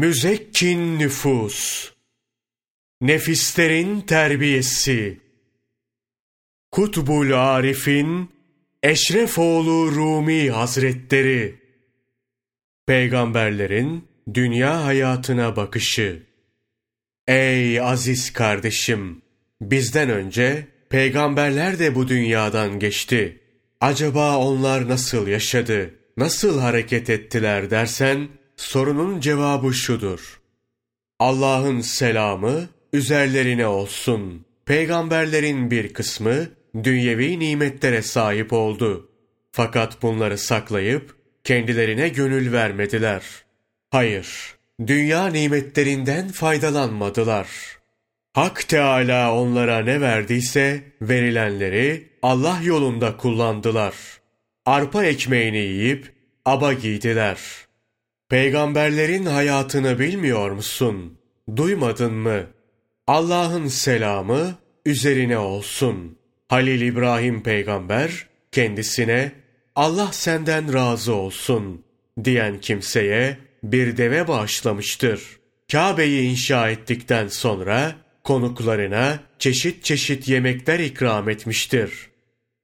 müzekkin nüfus, nefislerin terbiyesi, Kutbul Arif'in Eşrefoğlu Rumi Hazretleri, Peygamberlerin dünya hayatına bakışı. Ey aziz kardeşim! Bizden önce peygamberler de bu dünyadan geçti. Acaba onlar nasıl yaşadı, nasıl hareket ettiler dersen, sorunun cevabı şudur. Allah'ın selamı üzerlerine olsun. Peygamberlerin bir kısmı dünyevi nimetlere sahip oldu. Fakat bunları saklayıp kendilerine gönül vermediler. Hayır, dünya nimetlerinden faydalanmadılar. Hak Teala onlara ne verdiyse verilenleri Allah yolunda kullandılar. Arpa ekmeğini yiyip aba giydiler. Peygamberlerin hayatını bilmiyor musun? Duymadın mı? Allah'ın selamı üzerine olsun. Halil İbrahim peygamber kendisine Allah senden razı olsun diyen kimseye bir deve bağışlamıştır. Kabe'yi inşa ettikten sonra konuklarına çeşit çeşit yemekler ikram etmiştir.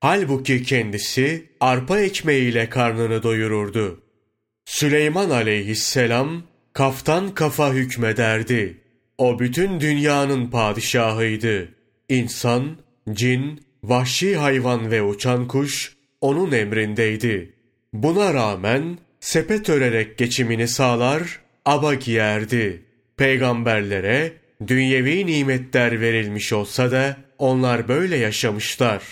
Halbuki kendisi arpa ekmeğiyle karnını doyururdu. Süleyman aleyhisselam kaftan kafa hükmederdi. O bütün dünyanın padişahıydı. İnsan, cin, vahşi hayvan ve uçan kuş onun emrindeydi. Buna rağmen sepet örerek geçimini sağlar, aba giyerdi. Peygamberlere dünyevi nimetler verilmiş olsa da onlar böyle yaşamışlar.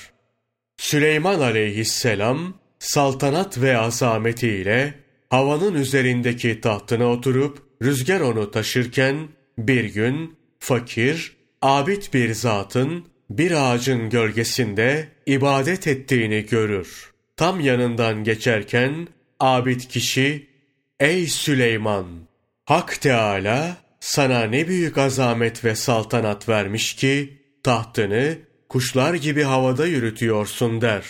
Süleyman aleyhisselam saltanat ve azametiyle havanın üzerindeki tahtına oturup rüzgar onu taşırken bir gün fakir, abid bir zatın bir ağacın gölgesinde ibadet ettiğini görür. Tam yanından geçerken abid kişi, Ey Süleyman! Hak Teala sana ne büyük azamet ve saltanat vermiş ki, tahtını kuşlar gibi havada yürütüyorsun der.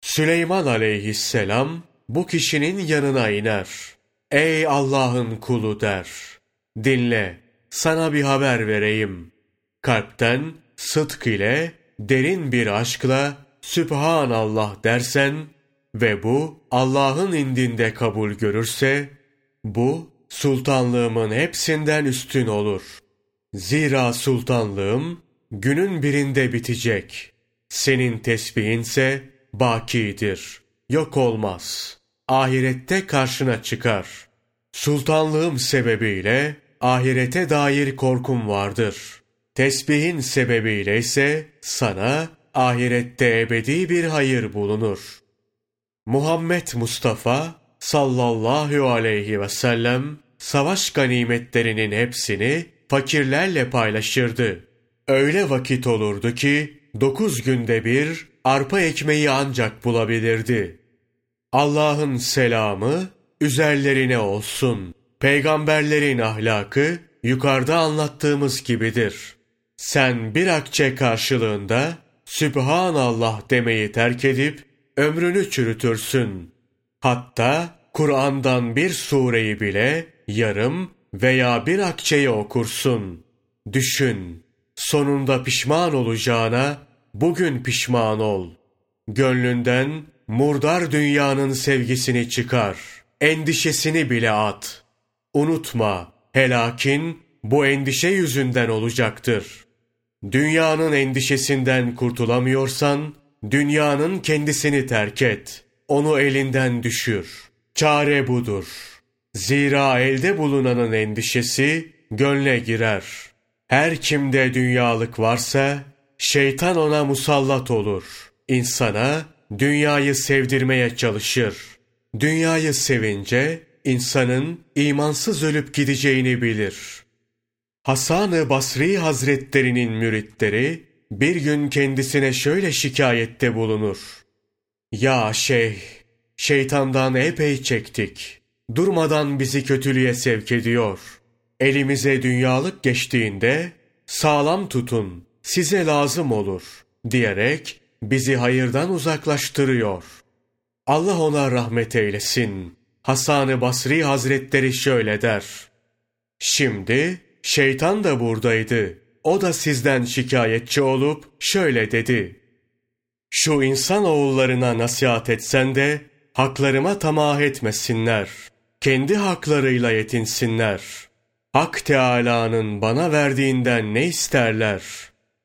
Süleyman aleyhisselam bu kişinin yanına iner. Ey Allah'ın kulu der. Dinle, sana bir haber vereyim. Kalpten sıdk ile, derin bir aşkla Sübhanallah dersen ve bu Allah'ın indinde kabul görürse, bu sultanlığımın hepsinden üstün olur. Zira sultanlığım günün birinde bitecek. Senin tesbihinse bakidir, yok olmaz. Ahirette karşına çıkar. Sultanlığım sebebiyle ahirete dair korkum vardır. Tesbihin sebebiyle ise sana ahirette ebedi bir hayır bulunur. Muhammed Mustafa sallallahu aleyhi ve sellem savaş ganimetlerinin hepsini fakirlerle paylaşırdı. Öyle vakit olurdu ki dokuz günde bir arpa ekmeği ancak bulabilirdi. Allah'ın selamı üzerlerine olsun. Peygamberlerin ahlakı yukarıda anlattığımız gibidir. Sen bir akçe karşılığında Sübhanallah demeyi terk edip ömrünü çürütürsün. Hatta Kur'an'dan bir sureyi bile yarım veya bir akçeyi okursun. Düşün, sonunda pişman olacağına bugün pişman ol. Gönlünden murdar dünyanın sevgisini çıkar. Endişesini bile at. Unutma, helakin bu endişe yüzünden olacaktır. Dünyanın endişesinden kurtulamıyorsan, dünyanın kendisini terk et. Onu elinden düşür. Çare budur. Zira elde bulunanın endişesi gönle girer. Her kimde dünyalık varsa, şeytan ona musallat olur. İnsana dünyayı sevdirmeye çalışır. Dünyayı sevince, insanın imansız ölüp gideceğini bilir.'' Hasan-ı Basri Hazretlerinin müritleri bir gün kendisine şöyle şikayette bulunur. Ya şeyh, şeytandan epey çektik. Durmadan bizi kötülüğe sevk ediyor. Elimize dünyalık geçtiğinde sağlam tutun, size lazım olur diyerek bizi hayırdan uzaklaştırıyor. Allah ona rahmet eylesin. Hasan-ı Basri Hazretleri şöyle der. Şimdi şeytan da buradaydı. O da sizden şikayetçi olup şöyle dedi. Şu insan oğullarına nasihat etsen de haklarıma tamah etmesinler. Kendi haklarıyla yetinsinler. Hak Teâlâ'nın bana verdiğinden ne isterler?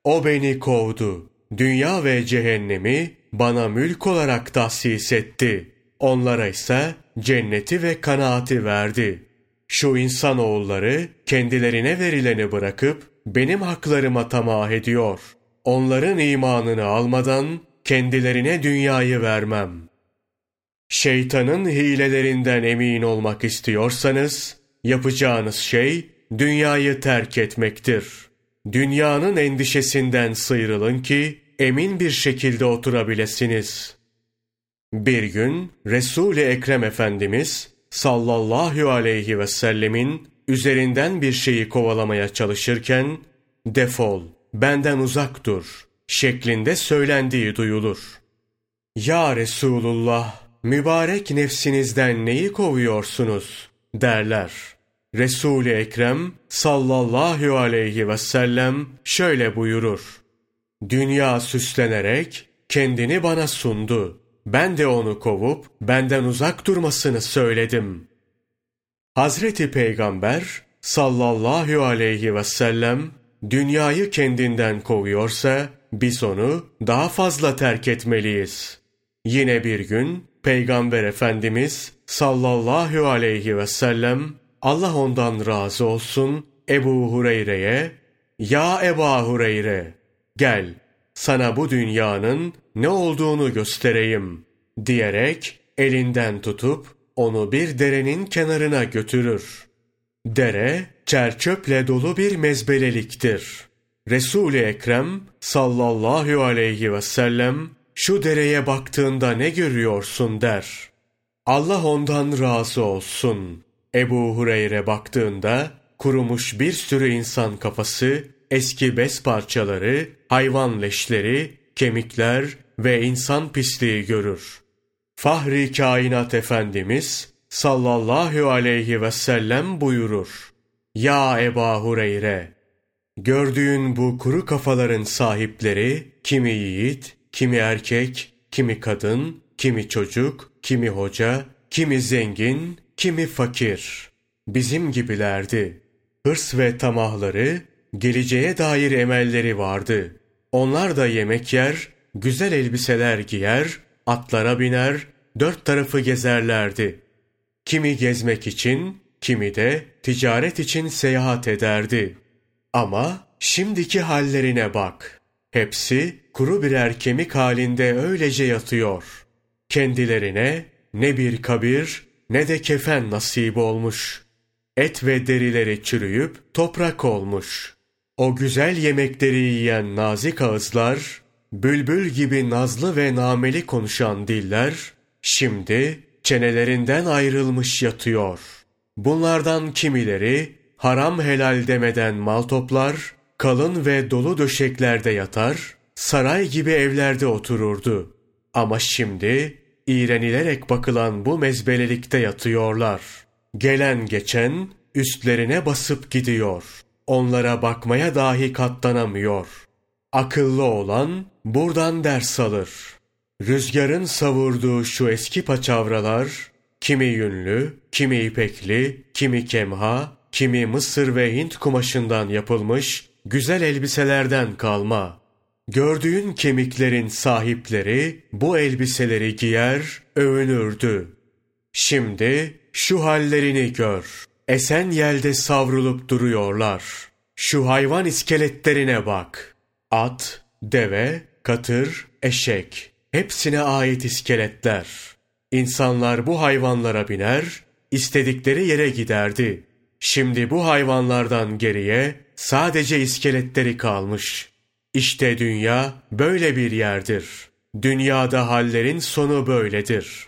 O beni kovdu. Dünya ve cehennemi bana mülk olarak tahsis etti. Onlara ise cenneti ve kanaati verdi. Şu insan oğulları kendilerine verileni bırakıp benim haklarıma tamah ediyor. Onların imanını almadan kendilerine dünyayı vermem. Şeytanın hilelerinden emin olmak istiyorsanız, yapacağınız şey dünyayı terk etmektir. Dünyanın endişesinden sıyrılın ki emin bir şekilde oturabilirsiniz. Bir gün Resul-i Ekrem Efendimiz sallallahu aleyhi ve sellemin üzerinden bir şeyi kovalamaya çalışırken defol, benden uzak dur şeklinde söylendiği duyulur. Ya Resulullah, mübarek nefsinizden neyi kovuyorsunuz? derler. Resul-i Ekrem sallallahu aleyhi ve sellem şöyle buyurur. Dünya süslenerek kendini bana sundu. Ben de onu kovup benden uzak durmasını söyledim. Hazreti Peygamber sallallahu aleyhi ve sellem dünyayı kendinden kovuyorsa biz onu daha fazla terk etmeliyiz. Yine bir gün Peygamber Efendimiz sallallahu aleyhi ve sellem Allah ondan razı olsun Ebu Hureyre'ye Ya Eba Hureyre gel sana bu dünyanın ne olduğunu göstereyim diyerek elinden tutup onu bir derenin kenarına götürür. Dere çerçöple dolu bir mezbeleliktir. Resul-i Ekrem sallallahu aleyhi ve sellem şu dereye baktığında ne görüyorsun der. Allah ondan razı olsun. Ebu Hureyre baktığında kurumuş bir sürü insan kafası, eski bez parçaları, hayvan leşleri, kemikler ve insan pisliği görür. Fahri kainat Efendimiz sallallahu aleyhi ve sellem buyurur. Ya Eba Hureyre! Gördüğün bu kuru kafaların sahipleri kimi yiğit, kimi erkek, kimi kadın, kimi çocuk, kimi hoca, kimi zengin, kimi fakir. Bizim gibilerdi. Hırs ve tamahları, geleceğe dair emelleri vardı. Onlar da yemek yer, güzel elbiseler giyer, atlara biner, dört tarafı gezerlerdi. Kimi gezmek için, kimi de ticaret için seyahat ederdi. Ama şimdiki hallerine bak. Hepsi kuru birer kemik halinde öylece yatıyor. Kendilerine ne bir kabir ne de kefen nasip olmuş. Et ve derileri çürüyüp toprak olmuş. O güzel yemekleri yiyen nazik ağızlar, bülbül gibi nazlı ve nameli konuşan diller, şimdi çenelerinden ayrılmış yatıyor. Bunlardan kimileri haram helal demeden mal toplar, kalın ve dolu döşeklerde yatar, saray gibi evlerde otururdu. Ama şimdi iğrenilerek bakılan bu mezbelelikte yatıyorlar. Gelen geçen üstlerine basıp gidiyor. Onlara bakmaya dahi katlanamıyor. Akıllı olan buradan ders alır. Rüzgarın savurduğu şu eski paçavralar, kimi yünlü, kimi ipekli, kimi kemha, kimi Mısır ve Hint kumaşından yapılmış güzel elbiselerden kalma. Gördüğün kemiklerin sahipleri bu elbiseleri giyer, övünürdü. Şimdi şu hallerini gör. Esen yelde savrulup duruyorlar. Şu hayvan iskeletlerine bak. At, deve, katır, eşek. Hepsine ait iskeletler. İnsanlar bu hayvanlara biner, istedikleri yere giderdi. Şimdi bu hayvanlardan geriye sadece iskeletleri kalmış. İşte dünya böyle bir yerdir. Dünyada hallerin sonu böyledir.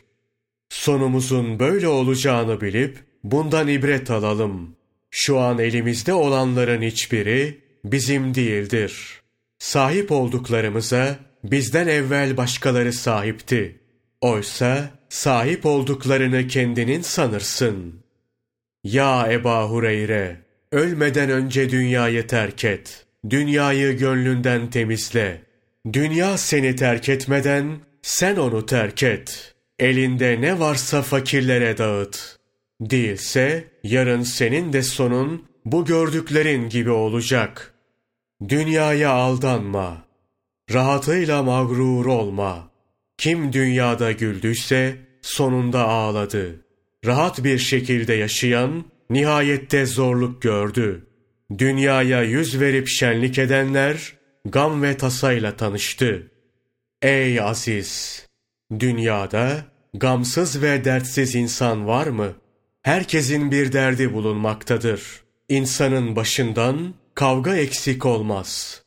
Sonumuzun böyle olacağını bilip bundan ibret alalım. Şu an elimizde olanların hiçbiri bizim değildir. Sahip olduklarımıza bizden evvel başkaları sahipti. Oysa sahip olduklarını kendinin sanırsın. Ya Eba Hureyre, ölmeden önce dünyayı terk et. Dünyayı gönlünden temizle. Dünya seni terk etmeden sen onu terk et. Elinde ne varsa fakirlere dağıt. Değilse yarın senin de sonun bu gördüklerin gibi olacak. Dünyaya aldanma. Rahatıyla mağrur olma. Kim dünyada güldüyse sonunda ağladı. Rahat bir şekilde yaşayan nihayette zorluk gördü. Dünyaya yüz verip şenlik edenler gam ve tasayla tanıştı. Ey aziz! Dünyada gamsız ve dertsiz insan var mı? Herkesin bir derdi bulunmaktadır. İnsanın başından kavga eksik olmaz.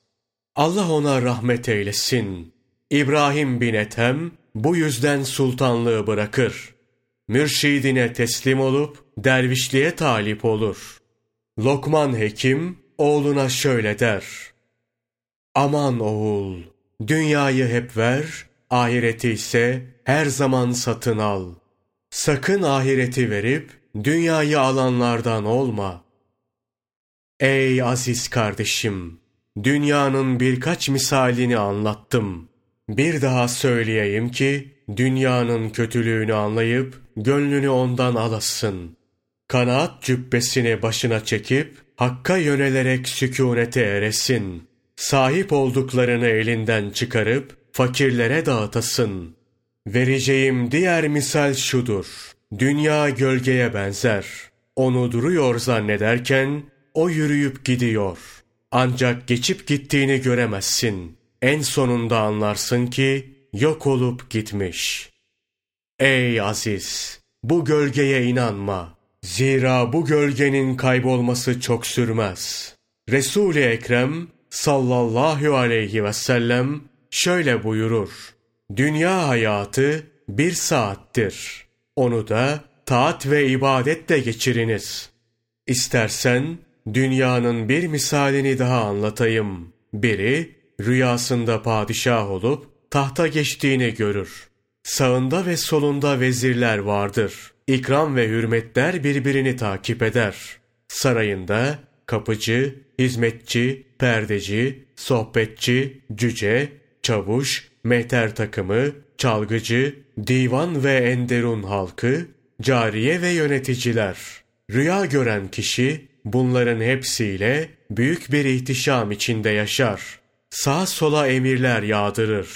Allah ona rahmet eylesin. İbrahim bin Ethem bu yüzden sultanlığı bırakır. Mürşidine teslim olup dervişliğe talip olur. Lokman Hekim oğluna şöyle der. Aman oğul, dünyayı hep ver, ahireti ise her zaman satın al. Sakın ahireti verip dünyayı alanlardan olma. Ey aziz kardeşim, dünyanın birkaç misalini anlattım. Bir daha söyleyeyim ki, dünyanın kötülüğünü anlayıp, gönlünü ondan alasın. Kanaat cübbesini başına çekip, Hakka yönelerek sükunete eresin. Sahip olduklarını elinden çıkarıp, fakirlere dağıtasın. Vereceğim diğer misal şudur. Dünya gölgeye benzer. Onu duruyor zannederken, o yürüyüp gidiyor. Ancak geçip gittiğini göremezsin. En sonunda anlarsın ki yok olup gitmiş. Ey aziz! Bu gölgeye inanma. Zira bu gölgenin kaybolması çok sürmez. Resul-i Ekrem sallallahu aleyhi ve sellem şöyle buyurur. Dünya hayatı bir saattir. Onu da taat ve ibadetle geçiriniz. İstersen dünyanın bir misalini daha anlatayım. Biri rüyasında padişah olup tahta geçtiğini görür. Sağında ve solunda vezirler vardır. İkram ve hürmetler birbirini takip eder. Sarayında kapıcı, hizmetçi, perdeci, sohbetçi, cüce, çavuş, mehter takımı, çalgıcı, divan ve enderun halkı, cariye ve yöneticiler. Rüya gören kişi bunların hepsiyle büyük bir ihtişam içinde yaşar. Sağa sola emirler yağdırır.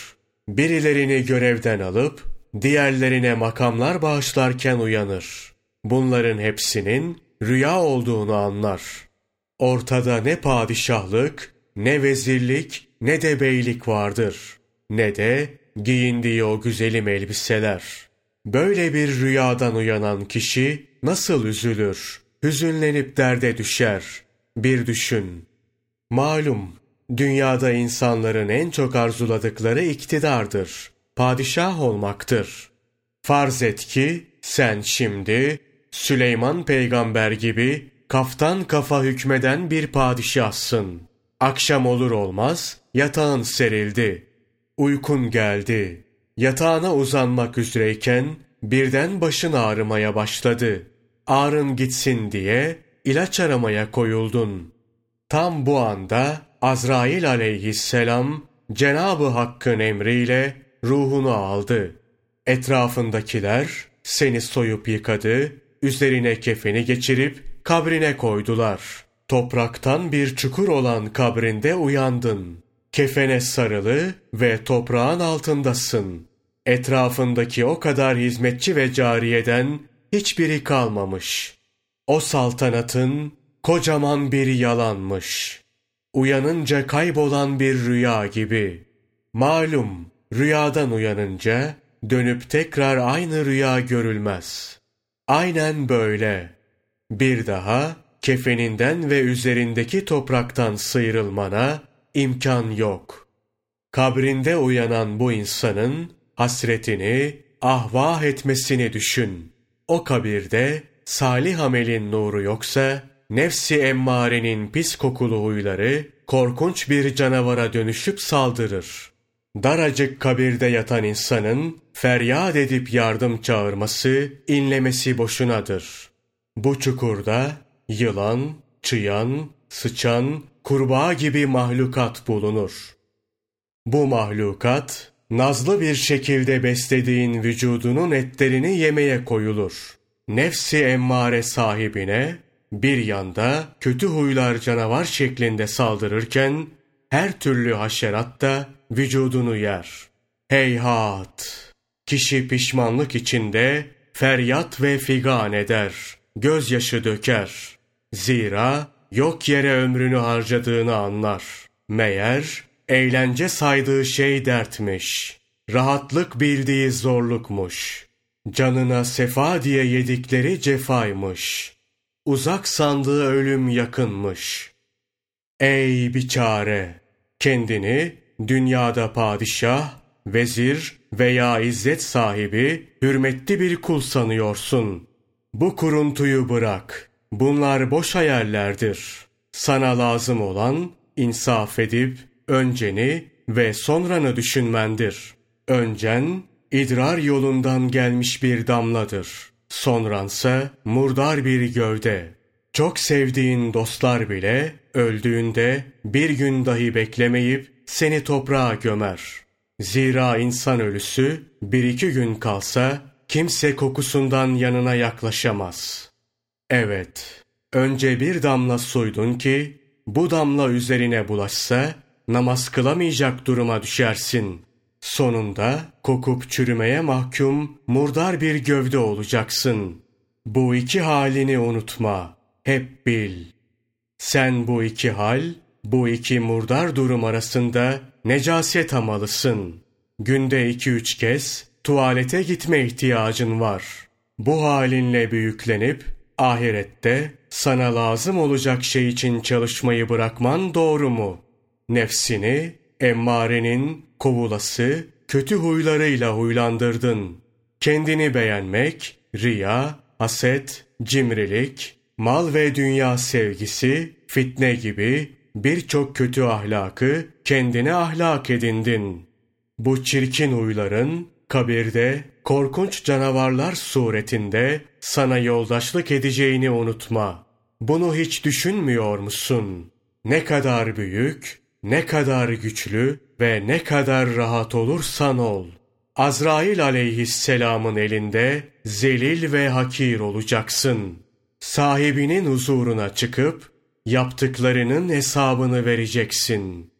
Birilerini görevden alıp diğerlerine makamlar bağışlarken uyanır. Bunların hepsinin rüya olduğunu anlar. Ortada ne padişahlık, ne vezirlik, ne de beylik vardır. Ne de giyindiği o güzelim elbiseler. Böyle bir rüyadan uyanan kişi nasıl üzülür, hüzünlenip derde düşer. Bir düşün. Malum, dünyada insanların en çok arzuladıkları iktidardır padişah olmaktır. Farz et ki sen şimdi Süleyman peygamber gibi kaftan kafa hükmeden bir padişahsın. Akşam olur olmaz yatağın serildi. Uykun geldi. Yatağına uzanmak üzereyken birden başın ağrımaya başladı. Ağrın gitsin diye ilaç aramaya koyuldun. Tam bu anda Azrail aleyhisselam Cenab-ı Hakk'ın emriyle ruhunu aldı. Etrafındakiler seni soyup yıkadı, üzerine kefeni geçirip kabrine koydular. Topraktan bir çukur olan kabrinde uyandın. Kefene sarılı ve toprağın altındasın. Etrafındaki o kadar hizmetçi ve cariyeden hiçbiri kalmamış. O saltanatın kocaman bir yalanmış. Uyanınca kaybolan bir rüya gibi. Malum Rüyadan uyanınca dönüp tekrar aynı rüya görülmez. Aynen böyle. Bir daha kefeninden ve üzerindeki topraktan sıyrılmana imkan yok. Kabrinde uyanan bu insanın hasretini, ahvah etmesini düşün. O kabirde salih amelin nuru yoksa, nefsi emmarenin pis kokulu huyları korkunç bir canavara dönüşüp saldırır. Daracık kabirde yatan insanın feryat edip yardım çağırması, inlemesi boşunadır. Bu çukurda yılan, çıyan, sıçan, kurbağa gibi mahlukat bulunur. Bu mahlukat, nazlı bir şekilde beslediğin vücudunun etlerini yemeye koyulur. Nefsi emmare sahibine, bir yanda kötü huylar canavar şeklinde saldırırken, her türlü haşerat da vücudunu yer. Heyhat! Kişi pişmanlık içinde feryat ve figan eder, gözyaşı döker. Zira yok yere ömrünü harcadığını anlar. Meğer eğlence saydığı şey dertmiş. Rahatlık bildiği zorlukmuş. Canına sefa diye yedikleri cefaymış. Uzak sandığı ölüm yakınmış. Ey biçare! Kendini dünyada padişah, vezir veya izzet sahibi, hürmetli bir kul sanıyorsun. Bu kuruntuyu bırak. Bunlar boş hayallerdir. Sana lazım olan insaf edip önceni ve sonranı düşünmendir. Öncen idrar yolundan gelmiş bir damladır. Sonransa murdar bir gövde. Çok sevdiğin dostlar bile öldüğünde bir gün dahi beklemeyip seni toprağa gömer. Zira insan ölüsü bir iki gün kalsa kimse kokusundan yanına yaklaşamaz. Evet, önce bir damla suydun ki bu damla üzerine bulaşsa namaz kılamayacak duruma düşersin. Sonunda kokup çürümeye mahkum murdar bir gövde olacaksın. Bu iki halini unutma, hep bil. Sen bu iki hal, bu iki murdar durum arasında necaset hamalısın. Günde iki üç kez tuvalete gitme ihtiyacın var. Bu halinle büyüklenip ahirette sana lazım olacak şey için çalışmayı bırakman doğru mu? Nefsini emmarenin kovulası kötü huylarıyla huylandırdın. Kendini beğenmek, riya, haset, cimrilik, mal ve dünya sevgisi, fitne gibi birçok kötü ahlakı kendine ahlak edindin. Bu çirkin huyların kabirde korkunç canavarlar suretinde sana yoldaşlık edeceğini unutma. Bunu hiç düşünmüyor musun? Ne kadar büyük, ne kadar güçlü ve ne kadar rahat olursan ol. Azrail aleyhisselamın elinde zelil ve hakir olacaksın. Sahibinin huzuruna çıkıp yaptıklarının hesabını vereceksin.''